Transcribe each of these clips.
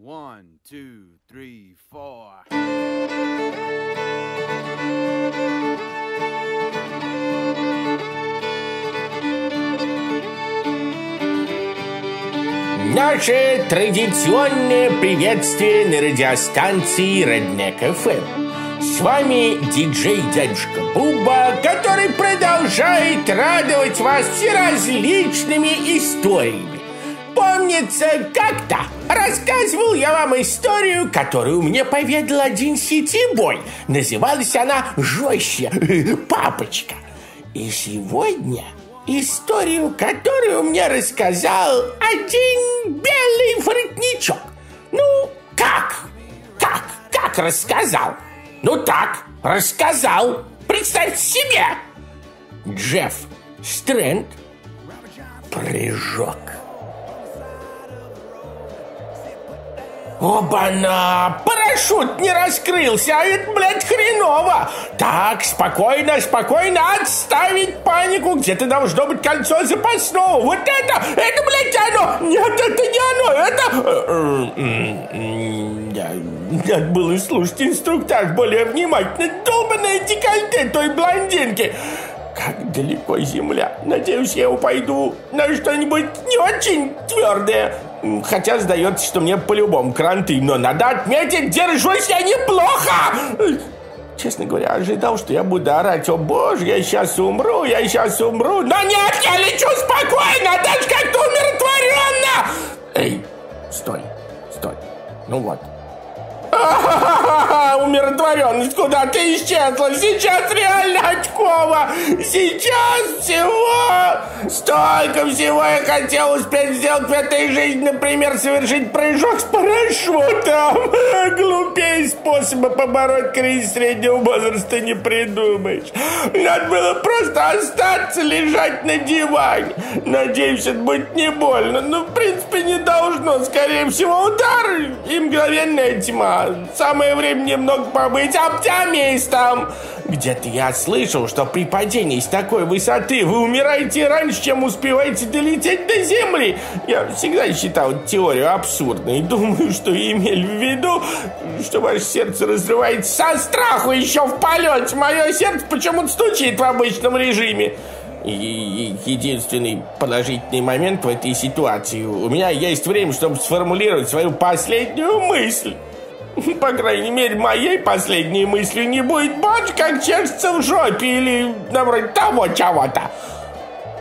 One, two, three, four. Наше традиционное приветствие на радиостанции Redneck FM. С вами диджей дядюшка Буба, который продолжает радовать вас всеразличными историями. Помнится, как-то рассказывал я вам историю, которую мне поведал один сетибой. Называлась она «Жестче, папочка». И сегодня историю, которую мне рассказал один белый воротничок. Ну, как? Как? Как рассказал? Ну так, рассказал. Представьте себе. Джефф Стрэнд прыжок. Оба-на! Парашют не раскрылся, а это, блядь, хреново! Так, спокойно, спокойно, отставить панику! Где-то должно быть кольцо запасного! Вот это! Это, блядь, оно! Нет, это не оно! Это... Надо было слушать инструктаж более внимательно. Долбанное декольте той блондинки! Как далеко земля. Надеюсь, я упойду на что-нибудь не очень твердое. Хотя сдается, что мне по-любому кранты, но надо отметить, держусь я неплохо. Честно говоря, ожидал, что я буду орать, о боже, я сейчас умру, я сейчас умру. Но нет, я лечу спокойно, даже как-то умиротворенно. Эй, стой, стой. Ну вот, Умиротворенность куда-то исчезла. Сейчас реально очково. Сейчас всего... Столько всего я хотел успеть сделать в этой жизни. Например, совершить прыжок с парашютом. Глупее способа побороть кризис среднего возраста не придумаешь. Надо было просто остаться лежать на диване. Надеюсь, это будет не больно. Но, в принципе, не должно. Скорее всего, удар и мгновенная тьма. Самое время немного побыть оптимистом. Где-то я слышал, что при падении с такой высоты вы умираете раньше, чем успеваете долететь до Земли. Я всегда считал теорию абсурдной. Думаю, что имели в виду, что ваше сердце разрывается со страху еще в полете. Мое сердце почему-то стучит в обычном режиме. И единственный положительный момент в этой ситуации. У меня есть время, чтобы сформулировать свою последнюю мысль. По крайней мере, моей последней мыслью не будет больше, как чешется в жопе или, наоборот, того чего-то.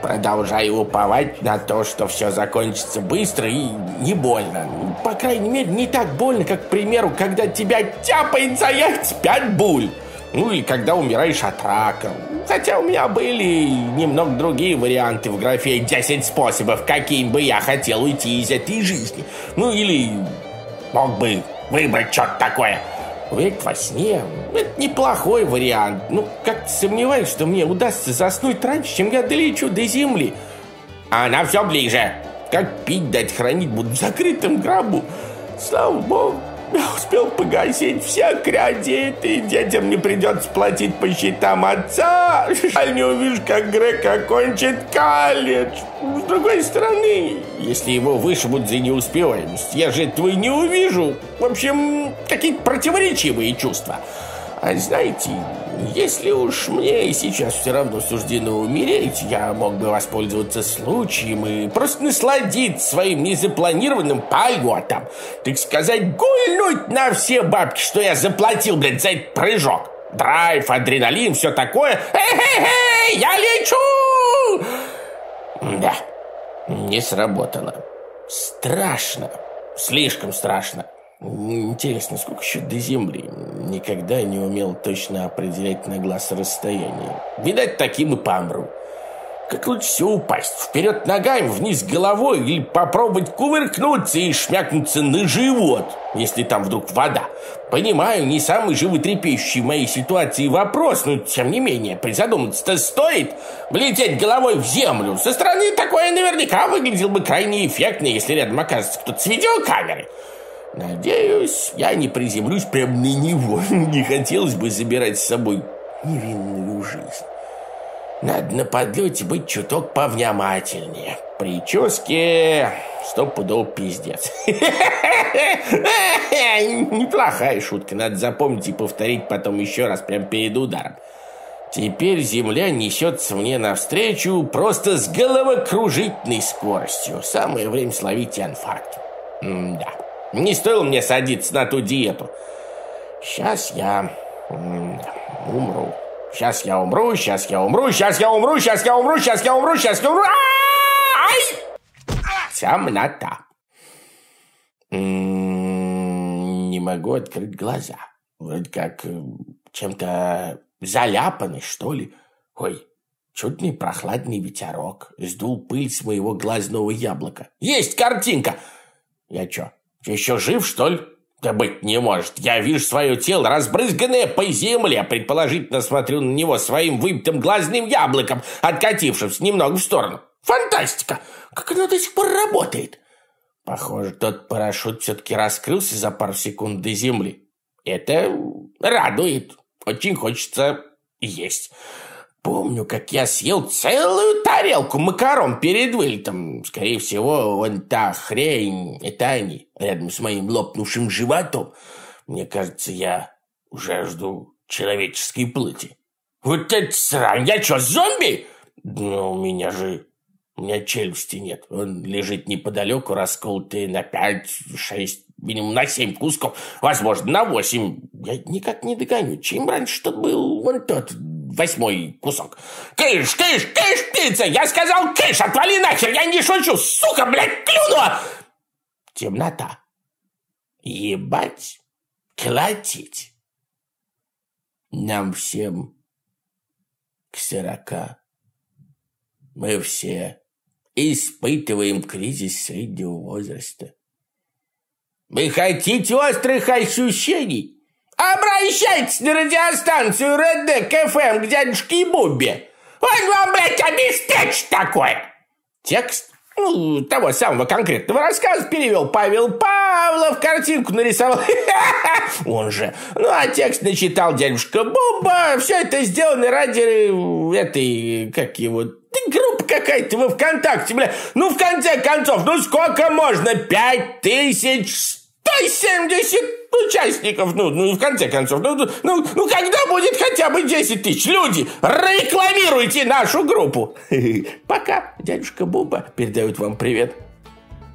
Продолжаю уповать на то, что все закончится быстро и не больно. По крайней мере, не так больно, как, к примеру, когда тебя тяпает заехать пять буль. Ну или когда умираешь от рака. Хотя у меня были немного другие варианты в графе 10 способов, каким бы я хотел уйти из этой жизни. Ну или мог бы выбрать что-то такое. Умереть во сне – это неплохой вариант. Ну, как-то сомневаюсь, что мне удастся заснуть раньше, чем я долечу до земли. А она все ближе. Как пить дать хранить буду в закрытом гробу. Слава богу, я успел погасить все кредиты, детям не придется платить по счетам отца. Жаль, не увижу, как Грег окончит колледж. С другой стороны, если его вышибут за неуспеваемость, я же этого не увижу. В общем, какие-то противоречивые чувства. А знаете, если уж мне сейчас все равно суждено умереть, я мог бы воспользоваться случаем и просто насладиться своим незапланированным полетом. Так сказать, гульнуть на все бабки, что я заплатил, блядь, за этот прыжок. Драйв, адреналин, все такое. Эй-эй-эй, я лечу! Да, не сработало. Страшно. Слишком страшно. Интересно, сколько еще до Земли? Никогда не умел точно определять на глаз расстояние. Видать, таким и помру. Как лучше всего упасть? Вперед ногами, вниз головой или попробовать кувыркнуться и шмякнуться на живот, если там вдруг вода? Понимаю, не самый животрепещущий в моей ситуации вопрос, но тем не менее, призадуматься-то стоит. Влететь головой в землю. Со стороны такое наверняка выглядело бы крайне эффектно, если рядом окажется кто-то с видеокамерой. Надеюсь, я не приземлюсь прямо на него. Не хотелось бы забирать с собой невинную жизнь. Надо на подлете быть чуток повнимательнее. Прически стопудов пиздец. Неплохая шутка, надо запомнить и повторить потом еще раз, прям перед ударом. Теперь земля несется мне навстречу просто с головокружительной скоростью. Самое время словить инфаркт. М да, не стоило мне садиться на ту диету. Сейчас я умру. Сейчас я умру, сейчас я умру, сейчас я умру, сейчас я умру, сейчас я умру, сейчас я умру. Ай! Темнота. Не могу открыть глаза. Вроде как э, чем-то заляпанный, что ли. Ой, чудный прохладный ветерок сдул пыль с моего глазного яблока. Есть картинка! Я чё, еще жив, что ли? Да быть не может. Я вижу свое тело, разбрызганное по земле. Предположительно смотрю на него своим выбитым глазным яблоком, откатившимся немного в сторону. Фантастика! Как оно до сих пор работает? Похоже, тот парашют все-таки раскрылся за пару секунд до земли. Это радует. Очень хочется есть. Помню, как я съел целую тарелку макарон перед вылетом. Скорее всего, вон та хрень, это они, рядом с моим лопнувшим животом. Мне кажется, я уже жду человеческой плоти. Вот это срань! Я что, зомби? Ну, у меня же... У меня челюсти нет. Он лежит неподалеку, расколотый на пять, шесть, минимум на семь кусков. Возможно, на восемь. Я никак не догоню. Чем раньше тут был вон тот восьмой кусок. Кыш, кыш, кыш, птица! Я сказал кыш! Отвали нахер! Я не шучу! Сука, блядь, клюнула! Темнота. Ебать, колотить. Нам всем к сорока. Мы все испытываем кризис среднего возраста. Вы хотите острых ощущений? Обращайтесь на радиостанцию Редек ФМ к дядюшке Бубе. Он вам, блядь, обеспечит такое. Текст ну, того самого конкретного рассказа перевел Павел Павлов, картинку нарисовал он же. Ну, а текст начитал дядюшка Буба. Все это сделано ради этой, как его, группа какая-то во ВКонтакте, бля. Ну, в конце концов, ну сколько можно? Пять тысяч сто семьдесят участников, ну, ну, в конце концов, ну, ну, ну, когда будет хотя бы 10 тысяч? Люди, рекламируйте нашу группу. Пока, дядюшка Буба передает вам привет.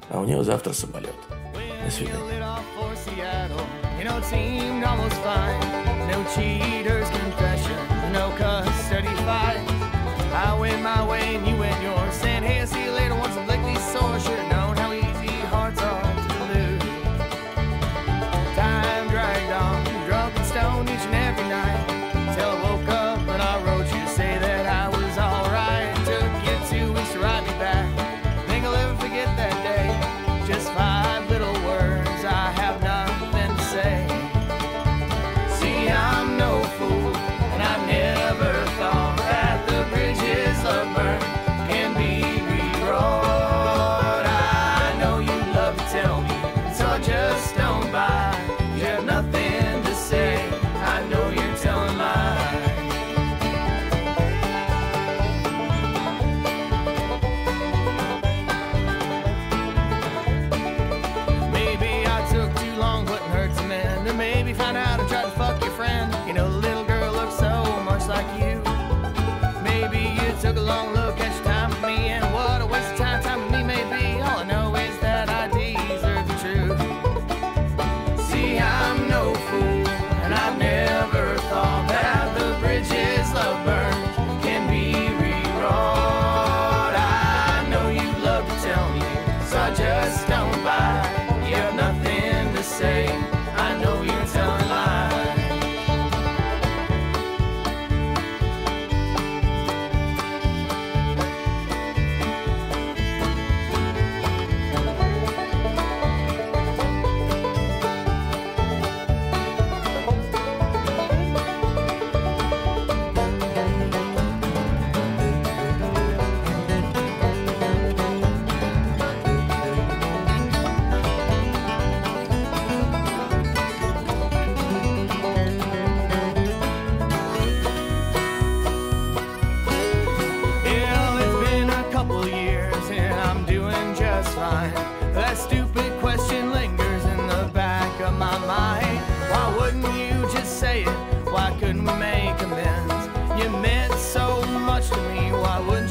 А у него завтра самолет. До свидания. It meant so much to me. Why would